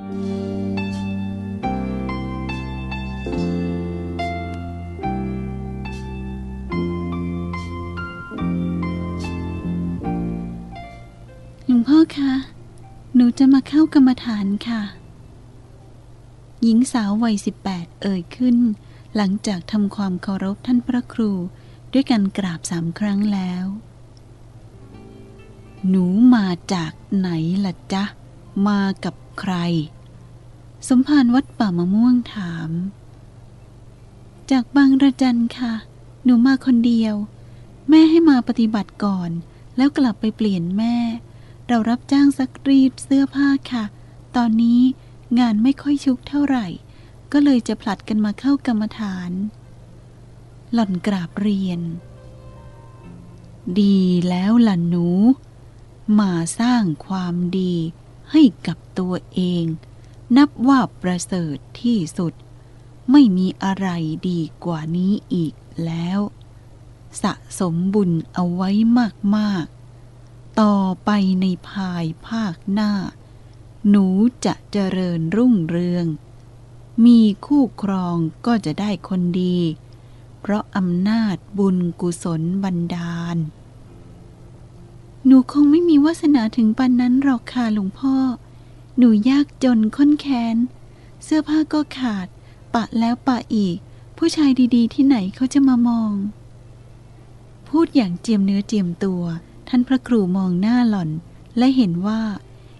หลวงพ่อคะ หนูจะมาเข้ากรรมฐานค่ะ หญิงสาววัย 18 เอ่ยขึ้น หลังจากทำความเคารพท่านพระครูด้วยการกราบสามครั้งแล้ว หนูมาจากไหนล่ะจ๊ะ มากับ ใคร สมภารวัดป่ามะม่วงถาม จากบางระจันค่ะ หนูมาคนเดียว แม่ให้มาปฏิบัติก่อน แล้วกลับไปเปลี่ยนแม่ เรารับจ้างซักรีดเสื้อผ้าค่ะ ตอนนี้งานไม่ค่อยชุกเท่าไหร่ ก็เลยจะผลัดกันมาเข้ากรรมฐาน หล่อนกราบเรียน ดีแล้วล่ะหนู มาสร้างความดี ให้กับตัวเอง นับว่าประเสริฐที่สุด ไม่มีอะไรดีกว่านี้อีกแล้ว สะสมบุญเอาไว้มากๆ ต่อไปในภายภาคหน้า หนูจะเจริญรุ่งเรือง มีคู่ครองก็จะได้คนดี เพราะอำนาจบุญกุศลบันดาล หนูคงไม่มีวาสนาถึงปันนั้นหรอกค่ะหลวงพ่อ หนูยากจนค้นแค้น เสื้อผ้าก็ขาด ปะแล้วปะอีก ผู้ชายดีๆ ที่ไหนเขาจะมามอง พูดอย่างเจียมเนื้อเจียมตัว ท่านพระครูมองหน้าหล่อน และเห็นว่า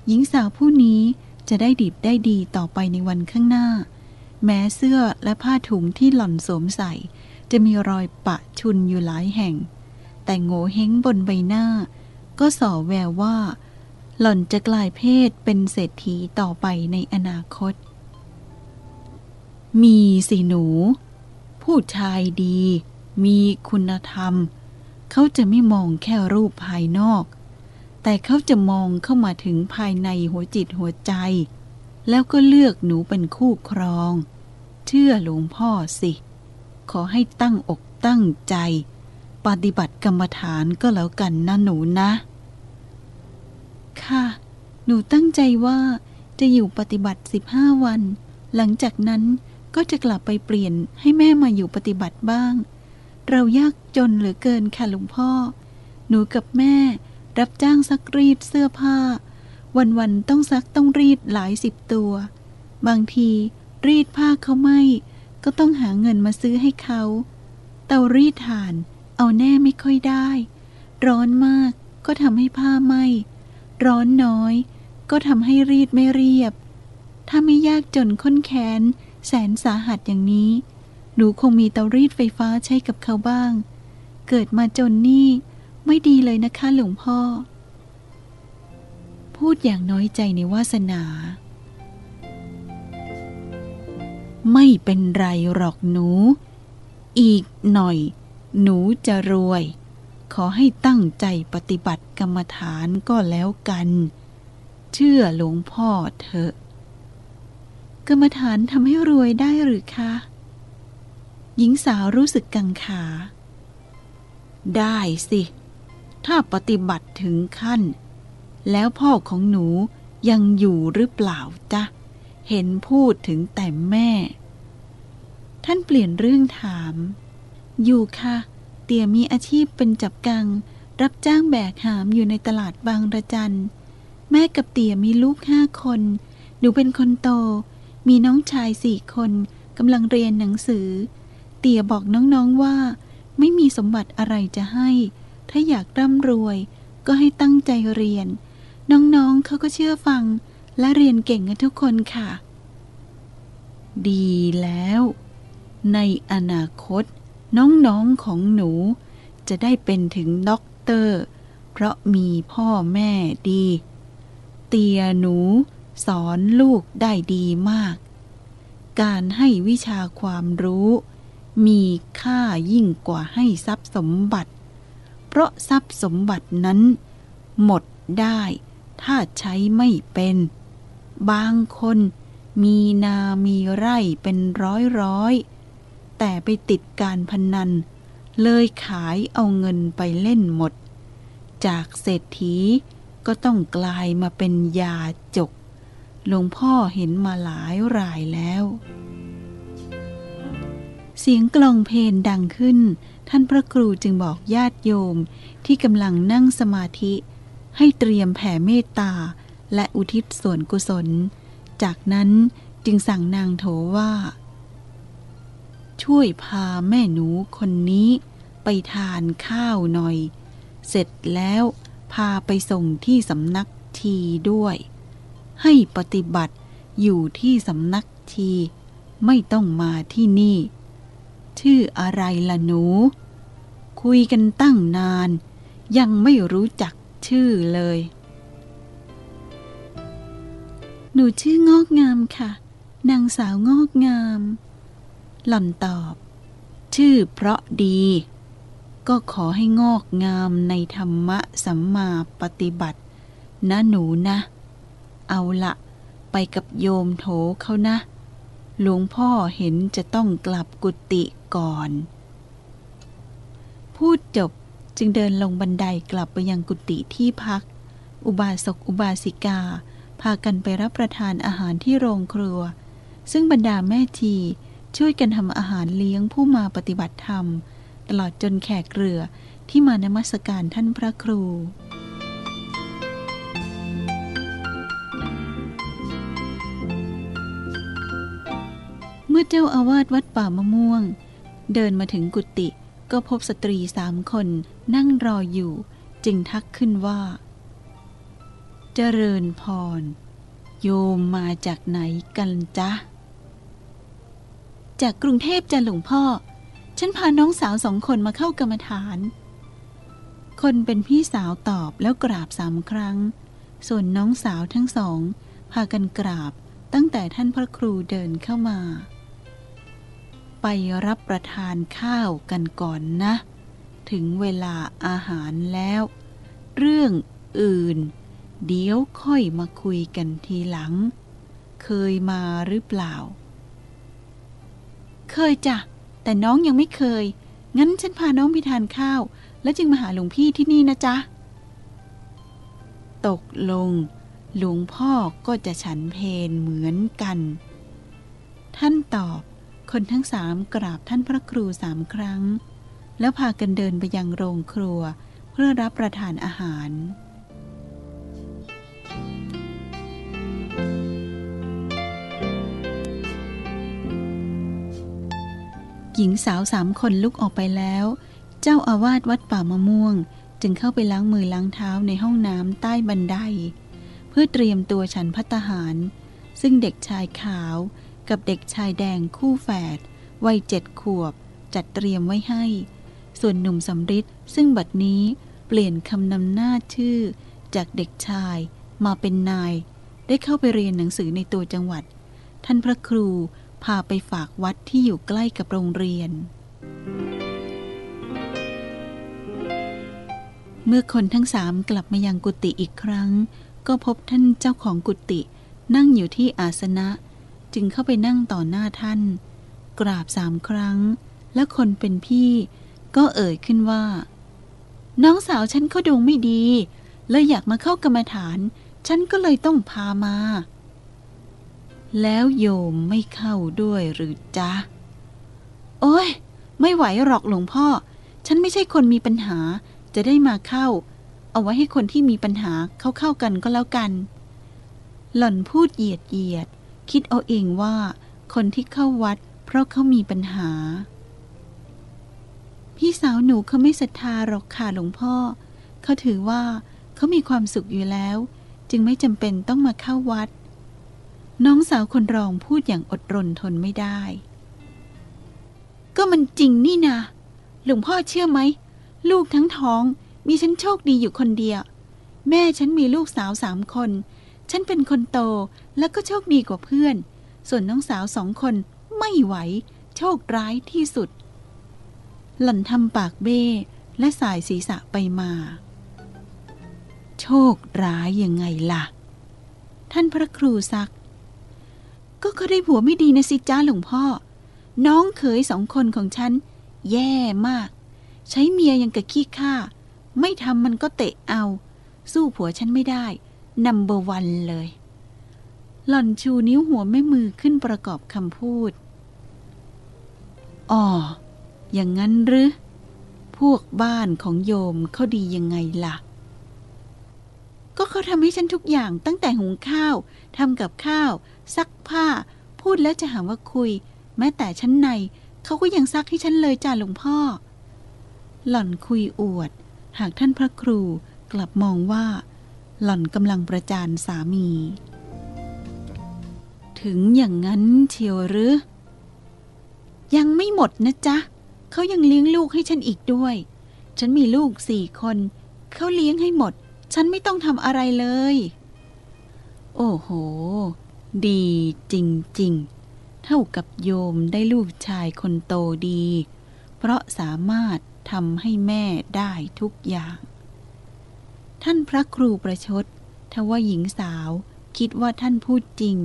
หญิงสาวผู้นี้จะได้ดีได้ดีต่อไปในวันข้างหน้า แม้เสื้อและผ้าถุงที่หล่อนสวมใส่ จะมีรอยปะชุนอยู่หลายแห่ง แต่โง่เฮงบนใบหน้า ก็ส่อแววว่า หล่อนจะกลายเพศเป็นเศรษฐีต่อไปในอนาคต มีสิหนู ผู้ชายดี มีคุณธรรม เขาจะไม่มองแค่รูปภายนอก แต่เขาจะมองเข้ามาถึงภายในหัวจิตหัวใจ แล้วก็เลือกหนูเป็นคู่ครอง เชื่อหลวงพ่อสิ ขอให้ตั้งอกตั้งใจปฏิบัติกรรมฐานก็แล้วกันนะหนูนะ ค่ะ หนูตั้งใจว่าจะอยู่ปฏิบัติ 15 วัน หลังจากนั้นก็จะกลับไปเปลี่ยนให้แม่มาอยู่ปฏิบัติบ้าง เรายากจนเหลือเกินค่ะหลวงพ่อ หนูกับแม่รับจ้างซักรีดเสื้อผ้า วันๆต้องซักต้องรีดหลายสิบตัว บางทีรีดผ้าเขาไม่ก็ต้องหาเงินมาซื้อให้เขา เตารีดถ่าน เอาแน่ไม่ค่อยได้ ร้อนมากก็ทำให้ผ้าไหม ร้อนน้อย ก็ทำให้รีดไม่เรียบ ถ้าไม่ยากจนค้นแค้น แสนสาหัสอย่างนี้ หนูคงมีเตารีดไฟฟ้าใช้กับเขาบ้าง เกิดมาจนนี่ ไม่ดีเลยนะคะหลวงพ่อ พูดอย่างน้อยใจในวาสนา ไม่เป็นไรหรอกหนู อีกหน่อย หนูจะรวย ขอให้ตั้งใจปฏิบัติกรรมฐานก็แล้วกัน เชื่อหลวงพ่อเถอะ กรรมฐานทำให้รวยได้หรือคะ หญิงสาวรู้สึกกังขา ได้สิ ถ้าปฏิบัติถึงขั้น แล้วพ่อของหนูยังอยู่หรือเปล่าจ๊ะ เห็นพูดถึงแต่แม่ ท่านเปลี่ยนเรื่องถาม อยู่ค่ะ เตี่ยมีอาชีพเป็นจับกัง รับจ้างแบกหามอยู่ในตลาดบางระจัน แม่กับเตี่ยมีลูกห้าคน หนูเป็นคนโต มีน้องชายสี่คนกำลังเรียนหนังสือ เตี่ยบอกน้องๆว่า ไม่มีสมบัติอะไรจะให้ ถ้าอยากร่ำรวย ก็ให้ตั้งใจเรียน น้องๆเขาก็เชื่อฟัง และเรียนเก่งกันทุกคนค่ะ ดีแล้ว ในอนาคต น้องๆของหนูจะได้เป็นถึงด็อกเตอร์ เพราะมีพ่อแม่ดี เตียหนูสอนลูกได้ดีมาก การให้วิชาความรู้ มีค่ายิ่งกว่าให้ทรัพย์สมบัติ เพราะทรัพย์สมบัตินั้น หมดได้ถ้าใช้ไม่เป็น บางคนมีนามีไร่เป็นร้อยร้อย แต่ไปติดการพนัน เลยขายเอาเงินไปเล่นหมด จากเศรษฐีก็ต้องกลายมาเป็นยาจก หลวงพ่อเห็นมาหลายรายแล้ว เสียงกลองเพลงดังขึ้น ท่านพระครูจึงบอกญาติโยมที่กำลังนั่งสมาธิ ให้เตรียมแผ่เมตตาและอุทิศส่วนกุศล จากนั้นจึงสั่งนางโถว่า ช่วยพาแม่หนูคนนี้ไปทานข้าวหน่อย เสร็จแล้วพาไปส่งที่สำนักทีด้วย ให้ปฏิบัติอยู่ที่สำนักทีไม่ต้องมาที่นี่ ชื่ออะไรล่ะหนู คุยกันตั้งนาน ยังไม่รู้จักชื่อเลย หนูชื่องอกงามค่ะ นางสาวงอกงาม หล่อนตอบ ชื่อเพราะดี ก็ขอให้งอกงามในธรรมะสัมมาปฏิบัติ นะหนูนะ เอาละไปกับโยมโถเขานะ หลวงพ่อเห็นจะต้องกลับกุฏิก่อน พูดจบจึงเดินลงบันไดกลับไปยังกุฏิที่พัก อุบาสกอุบาสิกา พากันไปรับประทานอาหารที่โรงครัว ซึ่งบรรดาแม่ที ช่วยกันทำอาหารเลี้ยงผู้มาปฏิบัติธรรม ตลอดจนแขกเรือที่มานมัสการท่านพระครู เมื่อเจ้าอาวาสวัดป่ามะม่วง เดินมาถึงกุฏิก็พบสตรีสามคนนั่งรออยู่ จึงทักขึ้นว่า เจริญพร โยมมาจากไหนกันจ๊ะ จากกรุงเทพจะหลวงพ่อ ฉันพาน้องสาวสองคนมาเข้ากรรมฐาน คนเป็นพี่สาวตอบแล้วกราบสามครั้ง ส่วนน้องสาวทั้งสอง พากันกราบตั้งแต่ท่านพระครูเดินเข้ามา ไปรับประทานข้าวกันก่อนนะ ถึงเวลาอาหารแล้ว เรื่องอื่น เดี๋ยวค่อยมาคุยกันทีหลัง เคยมาหรือเปล่า เคยจ้ะ แต่น้องยังไม่เคย งั้นฉันพาน้องไปทานข้าว แล้วจึงมาหาหลวงพี่ที่นี่นะจ๊ะ ตกลง หลวงพ่อก็จะฉันเพนเหมือนกัน ท่านตอบ คนทั้งสามกราบท่านพระครูสามครั้ง แล้วพากันเดินไปยังโรงครัว เพื่อรับประทานอาหาร หญิงสาวสามคนลุกออกไปแล้ว เจ้าอาวาสวัดป่ามะม่วง จึงเข้าไปล้างมือล้างเท้าในห้องน้ำใต้บันได เพื่อเตรียมตัวฉันพัตตาหาร ซึ่งเด็กชายขาวกับเด็กชายแดงคู่แฝดวัยเจ็ดขวบ จัดเตรียมไว้ให้ ส่วนหนุ่มสำริดซึ่งบัดนี้เปลี่ยนคำนำหน้าชื่อ จากเด็กชายมาเป็นนาย ได้เข้าไปเรียนหนังสือในตัวจังหวัด ท่านพระครู พาไปฝากวัดที่อยู่ใกล้กับโรงเรียน เมื่อคนทั้งสามกลับมายังกุฏิอีกครั้ง ก็พบท่านเจ้าของกุฏินั่งอยู่ที่อาสนะ จึงเข้าไปนั่งต่อหน้าท่าน กราบสามครั้ง และคนเป็นพี่ก็เอ่ยขึ้นว่า น้องสาวฉันเขาดวงไม่ดี เลยอยากมาเข้ากรรมฐาน ฉันก็เลยต้องพามา แล้วโยมไม่เข้าด้วยหรือจ๊ะ โอ้ย ไม่ไหวหรอกหลวงพ่อ ฉันไม่ใช่คนมีปัญหา จะได้มาเข้า เอาไว้ให้คนที่มีปัญหาเข้าเข้ากันก็แล้วกัน หล่อนพูดเหยียดเหยียด คิดเอาเองว่า คนที่เข้าวัด เพราะเขามีปัญหา พี่สาวหนูเขาไม่ศรัทธาหรอกค่ะหลวงพ่อ เขาถือว่าเขามีความสุขอยู่แล้ว จึงไม่จำเป็นต้องมาเข้าวัด น้องสาวคนรองพูดอย่างอดรนทนไม่ได้ ก็มันจริงนี่นะหลวงพ่อเชื่อไหม ลูกทั้งท้องมีฉันโชคดีอยู่คนเดียว แม่ฉันมีลูกสาวสามคน ฉันเป็นคนโตแล้วก็โชคดีกว่าเพื่อน ส่วนน้องสาวสองคนไม่ไหว โชคร้ายที่สุด หล่อนทำปากเบ้และสายศีรษะไปมา โชคร้ายยังไงล่ะ ท่านพระครูซัก ก็เขาได้ผัวไม่ดีนะสิจ้าหลวงพ่อ น้องเขยสองคนของฉัน แย่มาก ใช้เมียยังกะขี้ข้าไม่ทำมันก็เตะเอา สู้ผัวฉันไม่ได้นัมเบอร์วันเลย หล่อนชูนิ้วหัวแม่มือขึ้นประกอบคำพูดอ๋ออย่างนั้นหรือ พวกบ้านของโยมเขาดียังไงล่ะ ก็เขาทำให้ฉันทุกอย่างตั้งแต่หุงข้าวทำกับข้าว ซักผ้า พูดแล้วจะหาว่าคุย แม้แต่ชั้นใน เขาก็ยังซักให้ฉันเลยจ้าหลวงพ่อ หล่อนคุยอวด หากท่านพระครูกลับมองว่า หล่อนกำลังประจานสามี ถึงอย่างนั้นเชียวหรือ ยังไม่หมดนะจ๊ะเขายังเลี้ยงลูกให้ฉันอีกด้วย ฉันมีลูกสี่คน เขาเลี้ยงให้หมด ฉันไม่ต้องทำอะไรเลย โอ้โห ดีจริง ๆ เท่ากับโยมได้ลูกชายคนโตดี เพราะสามารถทำให้แม่ได้ทุกอย่าง ท่านพระครูประชดทว่าหญิงสาวคิดว่าท่านพูดจริง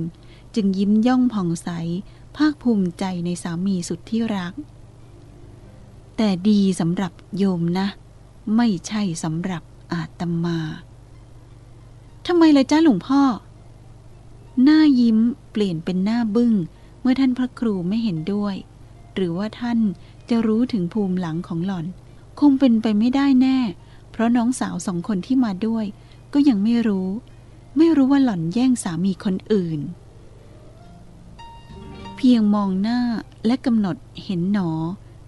จึงยิ้มย่องผ่องใส ภาคภูมิใจในสามีสุดที่รัก แต่ดีสำหรับโยมนะ ไม่ใช่สำหรับ อาตมาทำไมเลยจ้าหลวงพ่อ หน้ายิ้มเปลี่ยนเป็นหน้าบึง้ง เมื่อท่านพระครูไม่เห็นด้วย หรือว่าท่านจะรู้ถึงภูมิหลังของหล่อน คงเป็นไปไม่ได้แน่ เพราะน้องสาวสองคนที่มาด้วย ก็ยังไม่รู้ ไม่รู้ว่าหล่อนแย่งสามีคนอื่น เพียงมองหน้าและกำหนดเห็นหนอ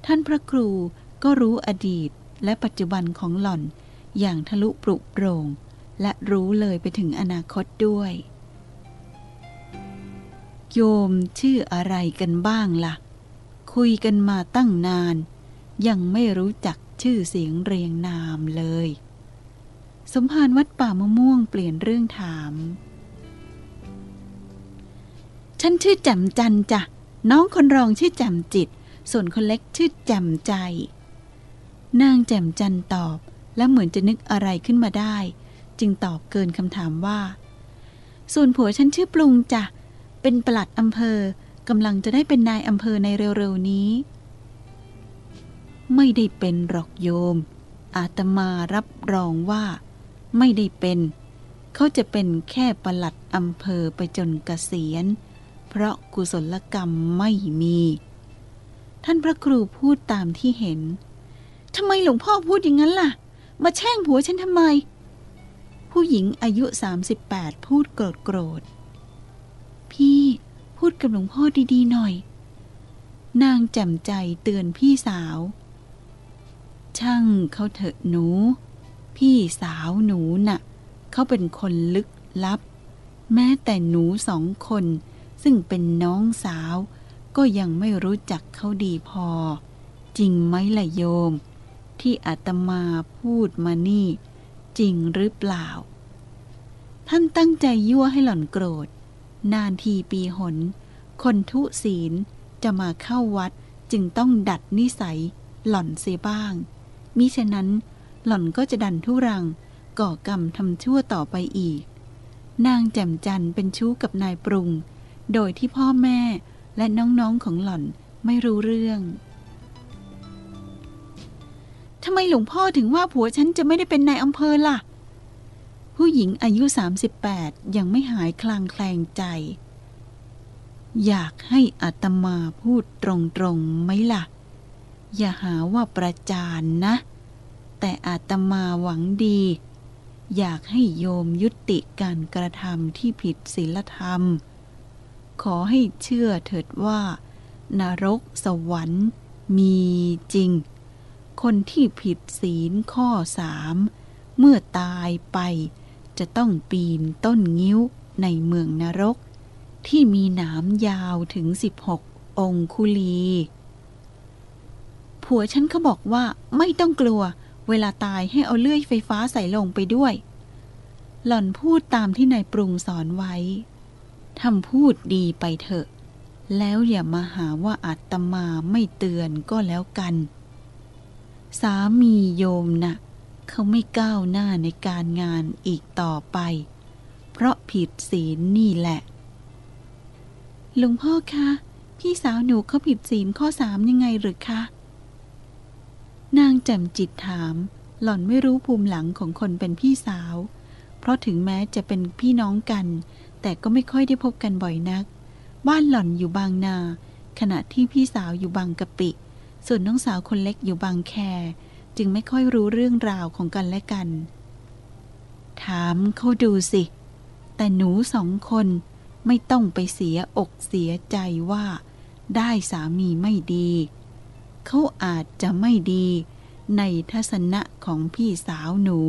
ท่านพระครูก็รู้อดีตและปัจจุบันของหล่อน อย่างทะลุปรุโปร่ง และรู้เลยไปถึงอนาคตด้วย โยมชื่ออะไรกันบ้างละ่ะ คุยกันมาตั้งนาน ยังไม่รู้จักชื่อเสียงเรียงนามเลย สมภารวัดป่ามะม่วงเปลี่ยนเรื่องถาม ฉันชื่อแจ่มจันจ้ะ น้องคนรองชื่อแจ่มจิต ส่วนคนเล็กชื่อแจ่มใจ นางแจ่มจันตอบ และเหมือนจะนึกอะไรขึ้นมาได้ จึงตอบเกินคำถามว่า ส่วนผัวฉันชื่อปรุงจ้ะ เป็นปลัดอำเภอกำลังจะได้เป็นนายอำเภอในเร็วๆนี้ ไม่ได้เป็นหรอกโยม อาตมารับรองว่า ไม่ได้เป็น เขาจะเป็นแค่ปลัดอำเภอไปจนเกษียณ เพราะกุศลกรรมไม่มี ท่านพระครูพูดตามที่เห็นทำไมหลวงพ่อพูดอย่างนั้นล่ะ มาแช่งผัวฉันทำไม ผู้หญิงอายุ 38 พูดโกรธโกรธ พี่พูดกับหลวงพ่อดีๆหน่อย นางแจ่มใจเตือนพี่สาว ช่างเขาเถอะหนู พี่สาวหนูน่ะ เขาเป็นคนลึกลับ แม้แต่หนูสองคน ซึ่งเป็นน้องสาว ก็ยังไม่รู้จักเขาดีพอ จริงไหมล่ะโยม ที่อาตมาพูดมานี่ จริงหรือเปล่า ท่านตั้งใจยั่วให้หล่อนโกรธ นานทีปีหน คนทุศีลจะมาเข้าวัดจึงต้องดัดนิสัยหล่อนเสียบ้าง มิฉะนั้นหล่อนก็จะดันทุรัง ก่อกรรมทำชั่วต่อไปอีก นางแจ่มจันเป็นชู้กับนายปรุง โดยที่พ่อแม่และน้องๆของหล่อนไม่รู้เรื่อง มหลวงพ่อถึงว่าผัวฉันจะไม่ได้เป็นนายอำเภอล่ะ ผู้หญิงอายุ 38 ยังไม่หายคลางแคลงใจ อยากให้อัตมาพูดตรงๆไหมล่ะ อย่าหาว่าประจานนะ แต่อาตมาหวังดี อยากให้โยมยุติการกระทำที่ผิดศีลธรรม ขอให้เชื่อเถิดว่านรกสวรรค์มีจริง คนที่ผิดศีลข้อสามเมื่อตายไปจะต้องปีนต้นงิ้วในเมืองนรก ที่มีหนามยาวถึง 16 องคุลี ผัวฉันเขาบอกว่าไม่ต้องกลัว เวลาตายให้เอาเลื่อยไฟฟ้าใส่ลงไปด้วย หล่อนพูดตามที่นายปรุงสอนไว้ทำพูดดีไปเถอะ แล้วอย่ามาหาว่าอาตมาไม่เตือนก็แล้วกัน สามีโยมนะ่ะเขาไม่ก้าวหน้าในการงานอีกต่อไป เพราะผิดศีลนี่แหละ หลวงพ่อคะ พี่สาวหนูเขาผิดศีลข้อสามยังไงหรือคะ นางแจ่มจิตถาม หล่อนไม่รู้ภูมิหลังของคนเป็นพี่สาว เพราะถึงแม้จะเป็นพี่น้องกัน แต่ก็ไม่ค่อยได้พบกันบ่อยนัก บ้านหล่อนอยู่บางนา ขณะที่พี่สาวอยู่บางกะปิ ส่วนน้องสาวคนเล็กอยู่บางแค จึงไม่ค่อยรู้เรื่องราวของกันและกัน ถามเขาดูสิ แต่หนูสองคนไม่ต้องไปเสียอกเสียใจว่า ได้สามีไม่ดี เขาอาจจะไม่ดีในทัศนะของพี่สาวหนู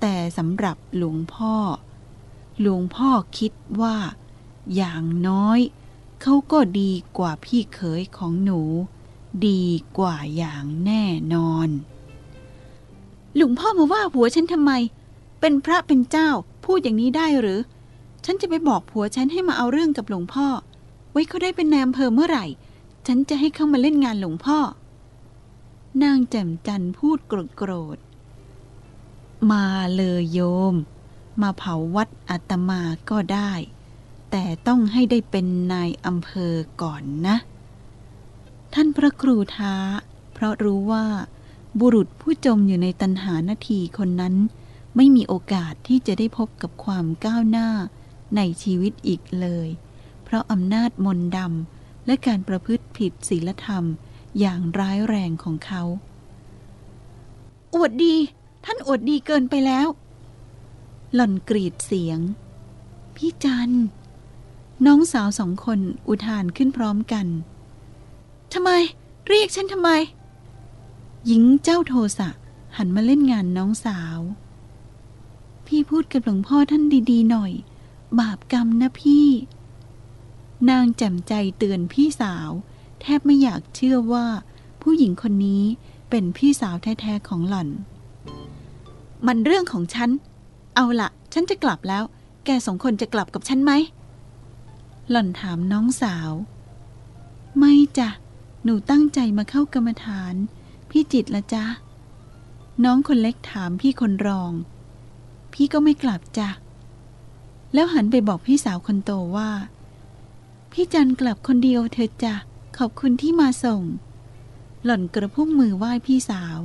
แต่สำหรับหลวงพ่อ หลวงพ่อคิดว่า อย่างน้อย เขาก็ดีกว่าพี่เขยของหนู ดีกว่าอย่างแน่นอน หลวงพ่อมาว่าผัวฉันทำไม เป็นพระเป็นเจ้าพูดอย่างนี้ได้หรือ ฉันจะไปบอกผัวฉันให้มาเอาเรื่องกับหลวงพ่อ ไว้เขาได้เป็นนายอำเภอเมื่อไหร่ ฉันจะให้เข้ามาเล่นงานหลวงพ่อ นางแจ่มจันพูดโกรธโกรธ มาเลยโยม มาเผาวัดอาตมาก็ได้ แต่ต้องให้ได้เป็นนายอำเภอก่อนนะ ท่านพระครูท้า เพราะรู้ว่า บุรุษผู้จมอยู่ในตันหานาทีคนนั้น ไม่มีโอกาสที่จะได้พบกับความก้าวหน้าในชีวิตอีกเลย เพราะอำนาจมนดำและการประพฤติผิดศีลธรรมอย่างร้ายแรงของเขา อวดดี ท่านอวดดีเกินไปแล้ว หล่อนกรีดเสียง พี่จันน้องสาวสองคนอุทานขึ้นพร้อมกัน ทำไม เรียกฉันทำไม หญิงเจ้าโทสะหันมาเล่นงานน้องสาว พี่พูดกับหลวงพ่อท่านดีๆหน่อย บาปกรรมนะพี่ นางแจ่มใจเตือนพี่สาว แทบไม่อยากเชื่อว่า ผู้หญิงคนนี้เป็นพี่สาวแท้ๆของหล่อน มันเรื่องของฉัน เอาละฉันจะกลับแล้ว แกสองคนจะกลับกับฉันไหม หล่อนถามน้องสาว ไม่จ้ะ หนูตั้งใจมาเข้ากรรมฐาน พี่จิตละจ๊ะ น้องคนเล็กถามพี่คนรอง พี่ก็ไม่กลับจ้ะ แล้วหันไปบอกพี่สาวคนโตว่า พี่จันกลับคนเดียวเธอจ้ะ ขอบคุณที่มาส่ง หล่อนกระพุ้งมือไหว้พี่สาว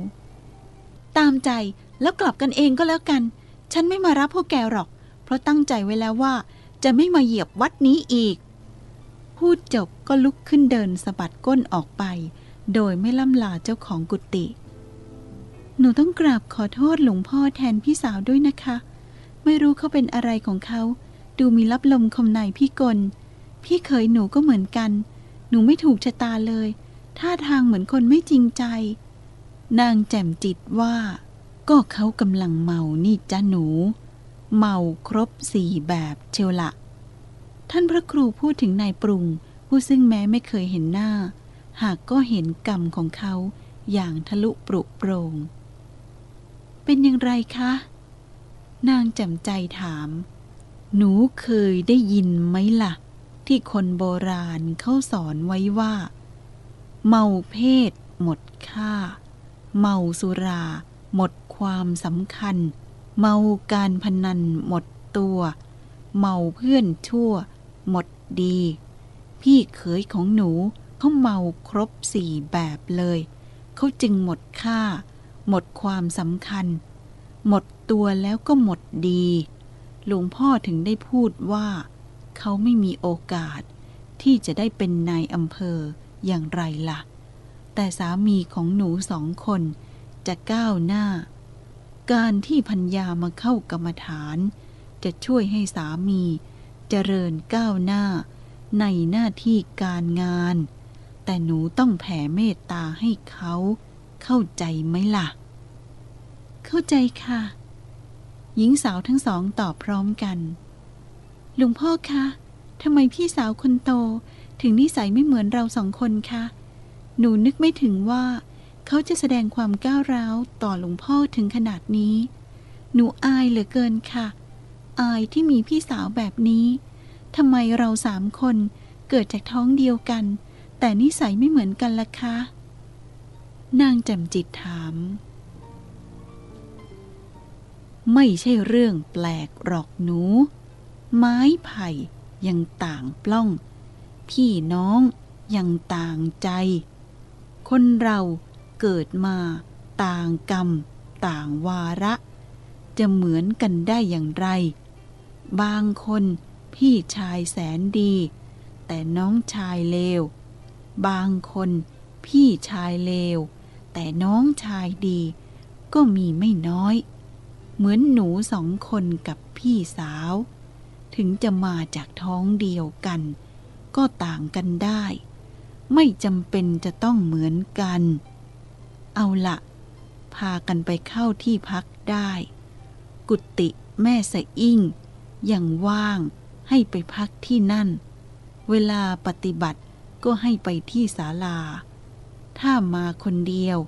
ตามใจแล้วกลับกันเองก็แล้วกัน ฉันไม่มารับพวกแกหรอก เพราะตั้งใจไว้แล้วว่า จะไม่มาเหยียบวัดนี้อีก พูดจบก็ลุกขึ้นเดินสะบัดก้นออกไป โดยไม่ล่ำลาเจ้าของกุฏิหนูต้องกราบขอโทษหลวงพ่อแทนพี่สาวด้วยนะคะ ไม่รู้เขาเป็นอะไรของเขา ดูมีรับลมคมในพี่กลพี่เคยหนูก็เหมือนกัน หนูไม่ถูกชะตาเลยท่าทางเหมือนคนไม่จริงใจ นางแจ่มจิตว่า ก็เขากำลังเมานี่จ้าหนู เมาครบสี่แบบเชียวละ ท่านพระครูพูดถึงนายปรุง ผู้ซึ่งแม้ไม่เคยเห็นหน้า หากก็เห็นกรรมของเขาอย่างทะลุปรุโปรง เป็นอย่างไรคะ นางจ่มใจถาม หนูเคยได้ยินไหมล่ะ ที่คนโบราณเขาสอนไว้ว่า เมาเพศ หมดค่า เมาสุรา หมดความสำคัญ เมาการพนันหมดตัว เมาเพื่อนชั่ว หมดดี พี่เขยของหนูเขาเมาครบสี่แบบเลย เขาจึงหมดค่า หมดความสำคัญ หมดตัวแล้วก็หมดดี หลวงพ่อถึงได้พูดว่า เขาไม่มีโอกาส ที่จะได้เป็นนายอำเภออย่างไรล่ะ แต่สามีของหนูสองคนจะก้าวหน้า การที่พัญญามาเข้ากรรมฐาน จะช่วยให้สามี เจริญก้าวหน้า ในหน้าที่การงาน แต่หนูต้องแผ่เมตตาให้เขา เข้าใจไหมล่ะ เข้าใจค่ะ หญิงสาวทั้งสองตอบพร้อมกันหลวงพ่อคะทำไมพี่สาวคนโตถึงนิสัยไม่เหมือนเราสองคนคะ หนูนึกไม่ถึงว่า เขาจะแสดงความก้าวร้าวต่อหลวงพ่อถึงขนาดนี้ หนูอายเหลือเกินค่ะ อายที่มีพี่สาวแบบนี้ทำไมเราสามคนเกิดจากท้องเดียวกัน แต่นิสัยไม่เหมือนกันล่ะคะ นางแจ่มจิตถาม ไม่ใช่เรื่องแปลกหรอกหนู ไม้ไผ่ยังต่างปล้อง พี่น้องยังต่างใจ คนเราเกิดมาต่างกรรม ต่างวาระ จะเหมือนกันได้อย่างไร บางคนพี่ชายแสนดี แต่น้องชายเลว บางคนพี่ชายเลว แต่น้องชายดี ก็มีไม่น้อย เหมือนหนูสองคนกับพี่สาว ถึงจะมาจากท้องเดียวกัน ก็ต่างกันได้ ไม่จำเป็นจะต้องเหมือนกัน เอาละพากันไปเข้าที่พักได้ กุฏิแม่สะอิ่ง ยังว่างให้ไปพักที่นั่น เวลาปฏิบัติก็ให้ไปที่ศาลา ถ้ามาคนเดียว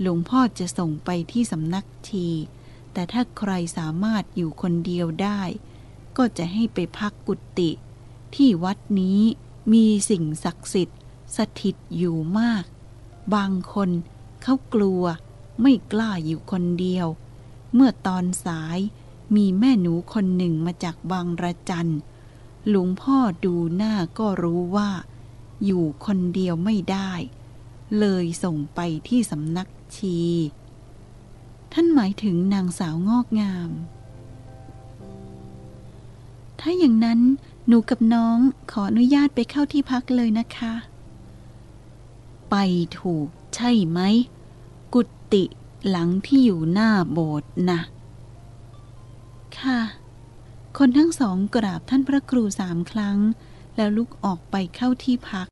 หลวงพ่อจะส่งไปที่สำนักชี แต่ถ้าใครสามารถอยู่คนเดียวได้ ก็จะให้ไปพักกุฏิที่วัดนี้มีสิ่งศักดิ์สิทธิ์ สถิตอยู่มาก บางคนเขากลัวไม่กล้าอยู่คนเดียว เมื่อตอนสาย มีแม่หนูคนหนึ่งมาจากบางระจัน หลวงพ่อดูหน้าก็รู้ว่า อยู่คนเดียวไม่ได้ เลยส่งไปที่สำนักชี ท่านหมายถึงนางสาวงอกงาม ถ้าอย่างนั้นหนูกับน้องขออนุญาตไปเข้าที่พักเลยนะคะ ไปถูกใช่ไหม กุฏิหลังที่อยู่หน้าโบสถ์นะ ค่ะ คนทั้งสองกราบท่านพระครูสามครั้ง แล้วลุกออกไปเข้าที่พัก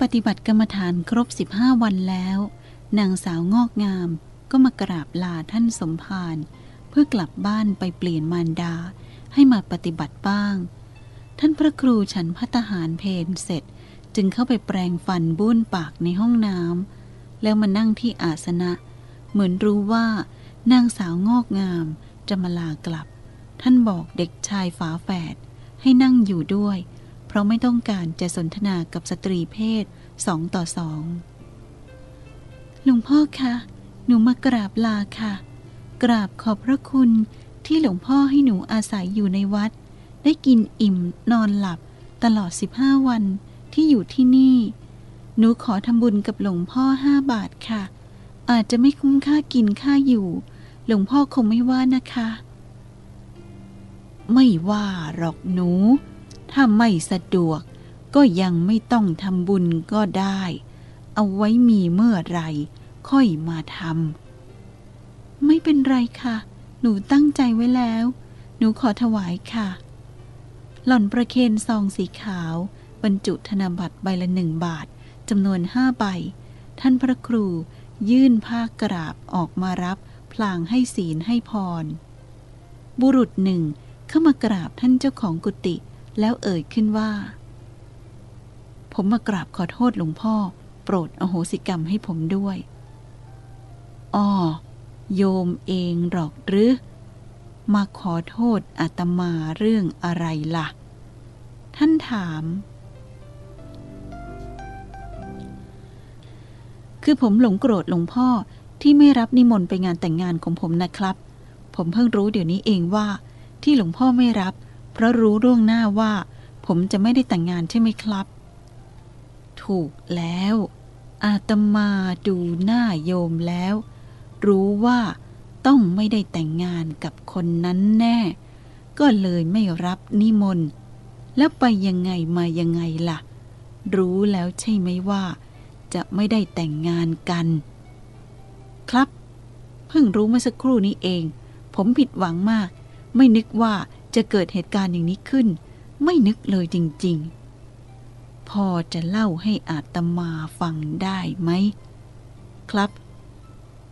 ปฏิบัติกรรมฐานครบ 15 วันแล้ว นางสาวงอกงามก็มากราบลาท่านสมภารเพื่อกลับบ้านไปเปลี่ยนมารดาให้มาปฏิบัติบ้าง ท่านพระครูฉันพัตหารเพนเสร็จ จึงเข้าไปแปรงฟันบ้วนปากในห้องน้ำแล้วมานั่งที่อาสนะ เหมือนรู้ว่านางสาวงอกงามจะมาลากลับ ท่านบอกเด็กชายฝาแฝดให้นั่งอยู่ด้วย เพราะไม่ต้องการจะสนทนากับสตรีเพศสองต่อสองหลวงพ่อคะหนูมากราบลาค่ะ กราบขอบพระคุณที่หลวงพ่อให้หนูอาศัยอยู่ในวัด ได้กินอิ่มนอนหลับตลอด 15 วันที่อยู่ที่นี่ หนูขอทำบุญกับหลวงพ่อห้าบาทค่ะ อาจจะไม่คุ้มค่ากินค่าอยู่ หลวงพ่อคงไม่ว่านะคะ ไม่ว่าหรอกหนู ถ้าไม่สะดวก ก็ยังไม่ต้องทำบุญก็ได้ เอาไว้มีเมื่อไรค่อยมาทำไม่เป็นไรค่ะ หนูตั้งใจไว้แล้ว หนูขอถวายค่ะ หล่อนประเคนซองสีขาว บรรจุธนบัตรใบละหนึ่งบาทจำนวนห้าใบ ท่านพระครูยื่นผ้ากราบออกมารับ พลางให้ศีลให้พร บุรุษหนึ่งเข้ามากราบท่านเจ้าของกุฏิแล้วเอ่ยขึ้นว่า ผมมากราบขอโทษหลวงพ่อ โปรดอโหสิกรรมให้ผมด้วยอ้อโยมเองหรอกหรือ มาขอโทษอาตมาเรื่องอะไรล่ะ ท่านถาม คือผมหลงโกรธหลวงพ่อที่ไม่รับนิมนต์ไปงานแต่งงานของผมนะครับ ผมเพิ่งรู้เดี๋ยวนี้เองว่า ที่หลวงพ่อไม่รับ เพราะรู้ล่วงหน้าว่า ผมจะไม่ได้แต่งงานใช่ไหมครับ ถูกแล้ว อาตมาดูหน้าโยมแล้ว รู้ว่า ต้องไม่ได้แต่งงานกับคนนั้นแน่ ก็เลยไม่รับนิมนต์ แล้วไปยังไงมายังไงล่ะ รู้แล้วใช่ไหมว่า จะไม่ได้แต่งงานกัน ครับ เพิ่งรู้เมื่อสักครู่นี้เอง ผมผิดหวังมาก ไม่นึกว่าจะเกิดเหตุการณ์อย่างนี้ขึ้น ไม่นึกเลยจริง ๆ พอจะเล่าให้อาตมาฟังได้ไหม ครับ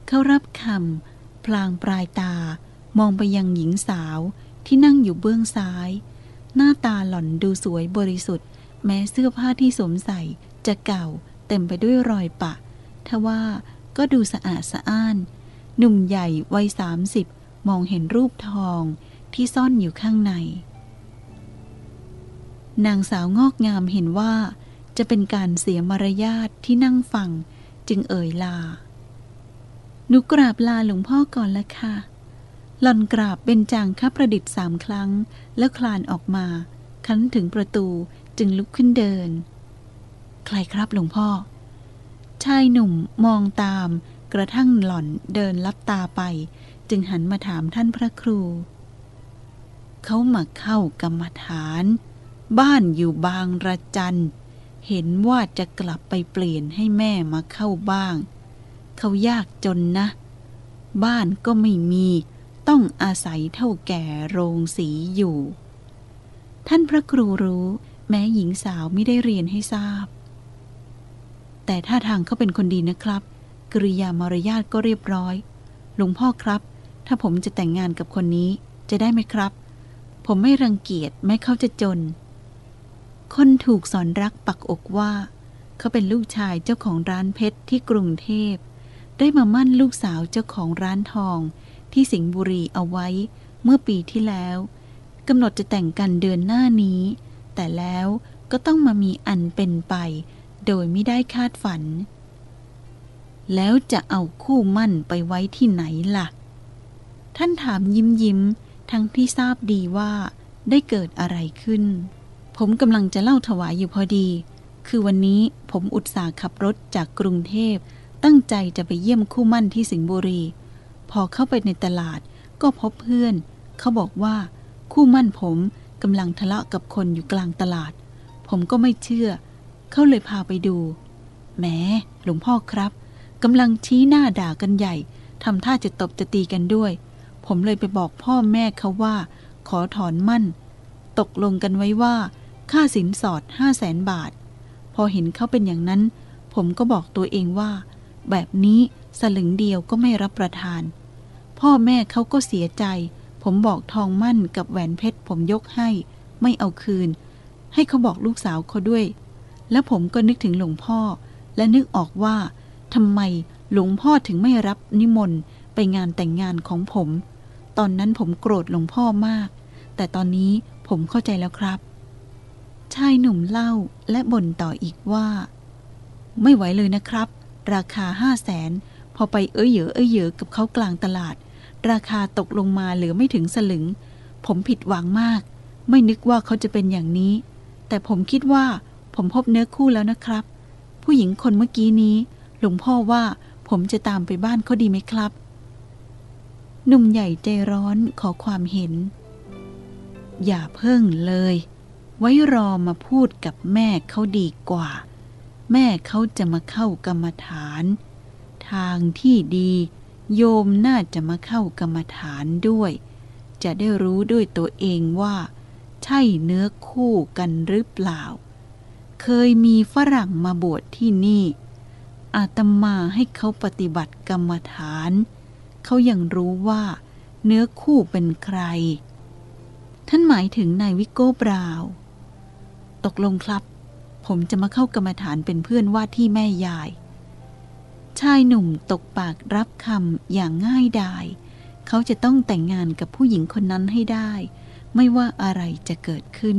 เขารับคำ พลางปลายตามองไปยังหญิงสาวที่นั่งอยู่เบื้องซ้าย หน้าตาหล่อนดูสวยบริสุทธิ์ แม้เสื้อผ้าที่สวมใส่จะเก่าเต็มไปด้วยรอยปะ ทว่าก็ดูสะอาดสะอ้าน หนุ่มใหญ่วัยสามสิบมองเห็นรูปทองที่ซ่อนอยู่ข้างใน นางสาวงอกงามเห็นว่า จะเป็นการเสียมารยาทที่นั่งฟังจึงเอ่ยลา หนูกราบลาหลวงพ่อก่อนละค่ะ หล่อนกราบเป็นจางค้าประดิษฐ์สามครั้ง แล้วคลานออกมา คันถึงประตูจึงลุกขึ้นเดิน ใครครับหลวงพ่อ ชายหนุ่มมองตาม กระทั่งหล่อนเดินลับตาไป จึงหันมาถามท่านพระครู เขามาเข้ากรรมฐาน บ้านอยู่บางระจัน เห็นว่าจะกลับไปเปลี่ยนให้แม่มาเข้าบ้าง เขายากจนนะ บ้านก็ไม่มี ต้องอาศัยเท่าแก่โรงสีอยู่ ท่านพระครูรู้แม้หญิงสาวไม่ได้เรียนให้ทราบ แต่ท่าทางเขาเป็นคนดีนะครับ กริยามารยาทก็เรียบร้อย หลวงพ่อครับ ถ้าผมจะแต่งงานกับคนนี้จะได้ไหมครับ ผมไม่รังเกียจแม้เขาจะจน คนถูกสอนรักปักอกว่า เขาเป็นลูกชายเจ้าของร้านเพชรที่กรุงเทพ ได้มามั่นลูกสาวเจ้าของร้านทองที่สิงห์บุรีเอาไว้เมื่อปีที่แล้วกำหนดจะแต่งกันเดือนหน้านี้ แต่แล้วก็ต้องมามีอันเป็นไป โดยไม่ได้คาดฝัน แล้วจะเอาคู่มั่นไปไว้ที่ไหนล่ะ ท่านถามยิ้มยิ้มทั้งที่ทราบดีว่าได้เกิดอะไรขึ้น ผมกำลังจะเล่าถวายอยู่พอดี คือวันนี้ผมอุตส่าห์ขับรถจากกรุงเทพ ตั้งใจจะไปเยี่ยมคู่มั่นที่สิงห์บุรี พอเข้าไปในตลาดก็พบเพื่อน เขาบอกว่า คู่มั่นผมกำลังทะเลาะกับคนอยู่กลางตลาด ผมก็ไม่เชื่อ เขาเลยพาไปดูแหมหลวงพ่อครับกำลังชี้หน้าด่ากันใหญ่ทำท่าจะตบจะตีกันด้วย ผมเลยไปบอกพ่อแม่เขาว่า ขอถอนมั่น ตกลงกันไว้ว่า ค่าสินสอดห้าแสนบาท พอเห็นเขาเป็นอย่างนั้น ผมก็บอกตัวเองว่า แบบนี้สลึงเดียวก็ไม่รับประทาน พ่อแม่เขาก็เสียใจ ผมบอกทองมั่นกับแหวนเพชรผมยกให้ ไม่เอาคืน ให้เขาบอกลูกสาวเขาด้วย แล้วผมก็นึกถึงหลวงพ่อ และนึกออกว่าทำไมหลวงพ่อถึงไม่รับนิมนต์ไปงานแต่งงานของผม ตอนนั้นผมโกรธหลวงพ่อมาก แต่ตอนนี้ผมเข้าใจแล้วครับ ชายหนุ่มเล่าและบ่นต่ออีกว่า ไม่ไหวเลยนะครับ ราคาห้าแสนพอไปเอ้ยเหยอเอ้ยเหยอกับเขากลางตลาด ราคาตกลงมาเหลือไม่ถึงสลึง ผมผิดหวังมาก ไม่นึกว่าเขาจะเป็นอย่างนี้ แต่ผมคิดว่าผมพบเนื้อคู่แล้วนะครับ ผู้หญิงคนเมื่อกี้นี้ หลวงพ่อว่าผมจะตามไปบ้านเขาดีไหมครับ หนุ่มใหญ่ใจร้อนขอความเห็น อย่าเพิ่งเลย ไว้รอมาพูดกับแม่เขาดีกว่า แม่เขาจะมาเข้ากรรมฐาน ทางที่ดีโยมน่าจะมาเข้ากรรมฐานด้วย จะได้รู้ด้วยตัวเองว่า ใช่เนื้อคู่กันหรือเปล่า เคยมีฝรั่งมาบวชที่นี่ อาตมาให้เขาปฏิบัติกรรมฐาน เขายังรู้ว่า เนื้อคู่เป็นใคร ท่านหมายถึงนายวิโก้บราวน์ตกลงครับ ผมจะมาเข้ากรรมฐานเป็นเพื่อนว่าที่แม่ยาย ชายหนุ่มตกปากรับคำอย่างง่ายดาย เขาจะต้องแต่งงานกับผู้หญิงคนนั้นให้ได้ ไม่ว่าอะไรจะเกิดขึ้น